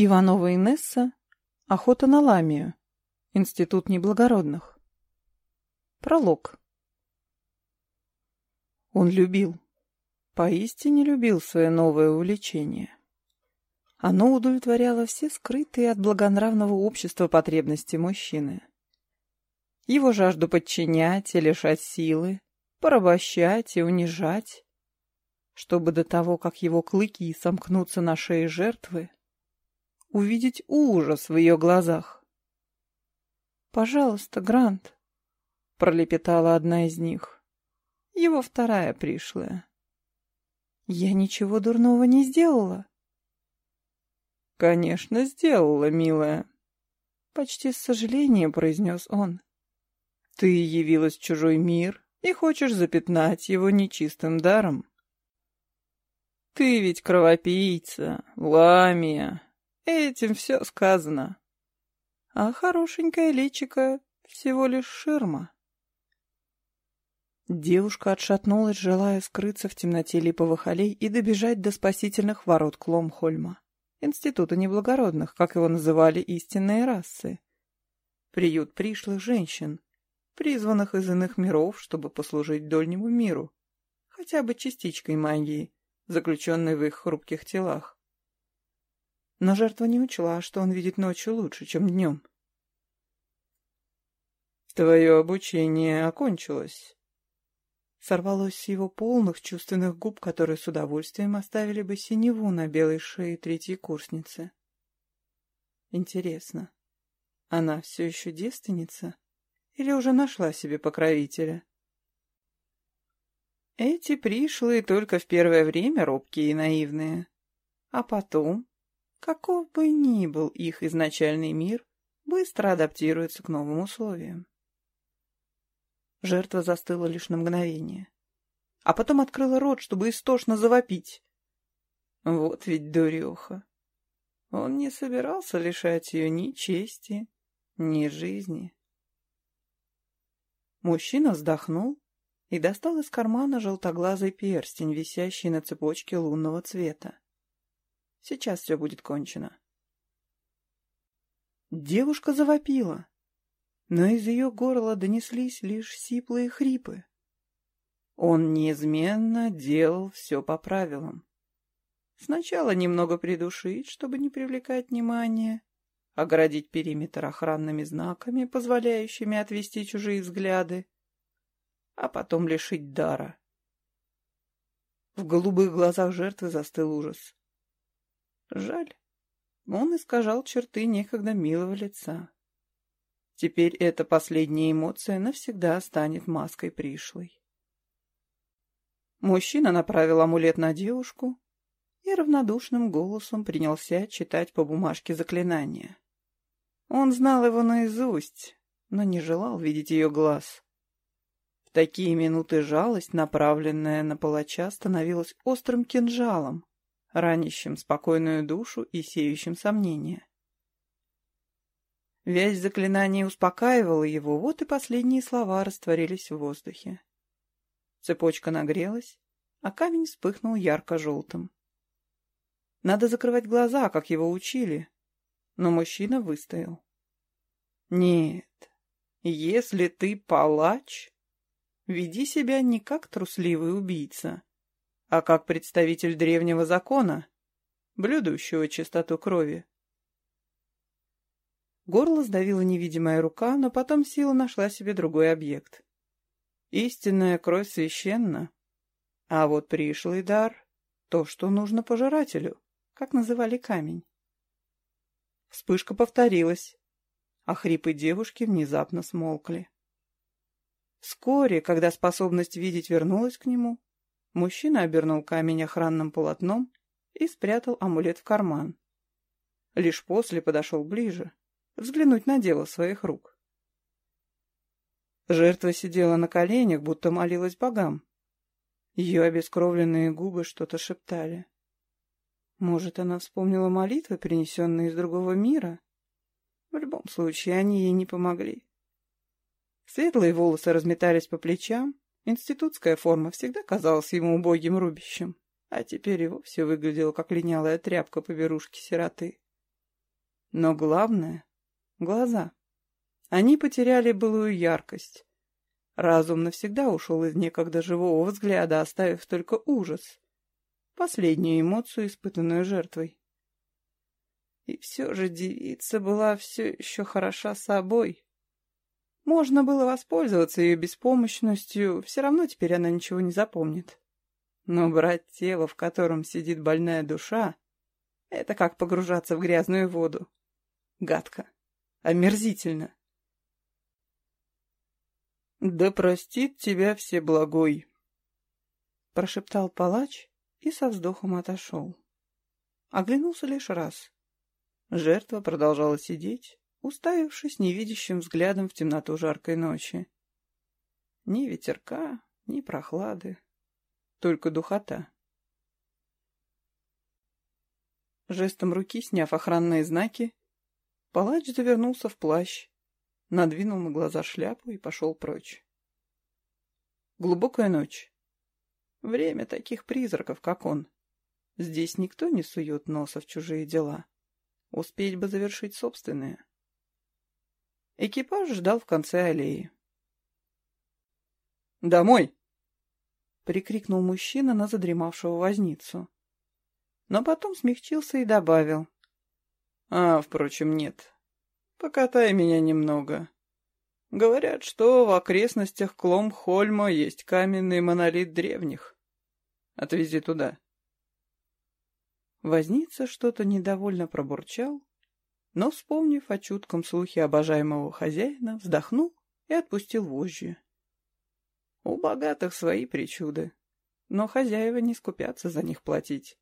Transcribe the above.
Иванова Инесса. Охота на ламию. Институт неблагородных. Пролог. Он любил. Поистине любил свое новое увлечение. Оно удовлетворяло все скрытые от благонравного общества потребности мужчины. Его жажду подчинять и лишать силы, порабощать и унижать, чтобы до того, как его клыки сомкнутся на шее жертвы, увидеть ужас в ее глазах. «Пожалуйста, Грант», — пролепетала одна из них, его вторая пришлая. «Я ничего дурного не сделала». «Конечно, сделала, милая», — почти с сожалением произнес он. «Ты явилась в чужой мир и хочешь запятнать его нечистым даром. Ты ведь кровопийца, ламия, Этим все сказано. А хорошенькая личика всего лишь ширма. Девушка отшатнулась, желая скрыться в темноте липовых аллей и добежать до спасительных ворот Кломхольма, института неблагородных, как его называли истинные расы. Приют пришлых женщин, призванных из иных миров, чтобы послужить дольнему миру, хотя бы частичкой магии, заключенной в их хрупких телах. Но жертва не учла, что он видит ночью лучше, чем днем. «Твое обучение окончилось», сорвалось с его полных чувственных губ, которые с удовольствием оставили бы синеву на белой шее третьей курсницы. Интересно, она все еще девственница или уже нашла себе покровителя? Эти пришлые только в первое время робкие и наивные, а потом Каков бы ни был их изначальный мир, быстро адаптируется к новым условиям. Жертва застыла лишь на мгновение, а потом открыла рот, чтобы истошно завопить. Вот ведь дуреха. Он не собирался лишать ее ни чести, ни жизни. Мужчина вздохнул и достал из кармана желтоглазый перстень, висящий на цепочке лунного цвета. Сейчас все будет кончено. Девушка завопила, но из ее горла донеслись лишь сиплые хрипы. Он неизменно делал все по правилам. Сначала немного придушить, чтобы не привлекать внимания, оградить периметр охранными знаками, позволяющими отвести чужие взгляды, а потом лишить дара. В голубых глазах жертвы застыл ужас. Жаль, он искажал черты некогда милого лица. Теперь эта последняя эмоция навсегда станет маской пришлой. Мужчина направил амулет на девушку и равнодушным голосом принялся читать по бумажке заклинания. Он знал его наизусть, но не желал видеть ее глаз. В такие минуты жалость, направленная на палача, становилась острым кинжалом, ранящим спокойную душу и сеющим сомнения. Вязь заклинаний успокаивала его, вот и последние слова растворились в воздухе. Цепочка нагрелась, а камень вспыхнул ярко-желтым. Надо закрывать глаза, как его учили, но мужчина выстоял. Нет, если ты палач, веди себя не как трусливый убийца, а как представитель древнего закона, блюдающего чистоту крови. Горло сдавила невидимая рука, но потом сила нашла себе другой объект. Истинная кровь священна, а вот пришлый дар — то, что нужно пожирателю, как называли камень. Вспышка повторилась, а хрипы девушки внезапно смолкли. Вскоре, когда способность видеть вернулась к нему, Мужчина обернул камень охранным полотном и спрятал амулет в карман. Лишь после подошел ближе, взглянуть на дело своих рук. Жертва сидела на коленях, будто молилась богам. Ее обескровленные губы что-то шептали. Может, она вспомнила молитвы, принесенные из другого мира? В любом случае, они ей не помогли. Светлые волосы разметались по плечам, Институтская форма всегда казалась ему убогим рубищем, а теперь и вовсе выглядела как линялая тряпка по верушке сироты. Но главное — глаза. Они потеряли былую яркость. Разум навсегда ушел из некогда живого взгляда, оставив только ужас. Последнюю эмоцию, испытанную жертвой. И все же девица была все еще хороша собой. Можно было воспользоваться ее беспомощностью, все равно теперь она ничего не запомнит. Но брать тело, в котором сидит больная душа, это как погружаться в грязную воду. Гадко. Омерзительно. «Да простит тебя Всеблагой!» Прошептал палач и со вздохом отошел. Оглянулся лишь раз. Жертва продолжала сидеть, уставившись невидящим взглядом в темноту жаркой ночи. Ни ветерка, ни прохлады, только духота. Жестом руки, сняв охранные знаки, палач завернулся в плащ, надвинул на глаза шляпу и пошел прочь. Глубокая ночь. Время таких призраков, как он. Здесь никто не сует носа в чужие дела. Успеть бы завершить собственное. Экипаж ждал в конце аллеи. «Домой!» — прикрикнул мужчина на задремавшего возницу. Но потом смягчился и добавил. «А, впрочем, нет. Покатай меня немного. Говорят, что в окрестностях Кломхольма есть каменный монолит древних. Отвези туда». Возница что-то недовольно пробурчал, но, вспомнив о чутком слухе обожаемого хозяина, вздохнул и отпустил вожжи. У богатых свои причуды, но хозяева не скупятся за них платить.